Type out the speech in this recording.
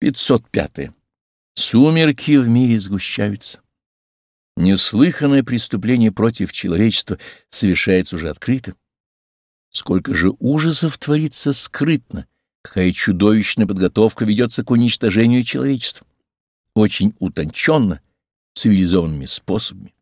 505. Сумерки в мире сгущаются. Неслыханное преступление против человечества совершается уже открыто. Сколько же ужасов творится скрытно, какая чудовищная подготовка ведется к уничтожению человечества. Очень утонченно, цивилизованными способами.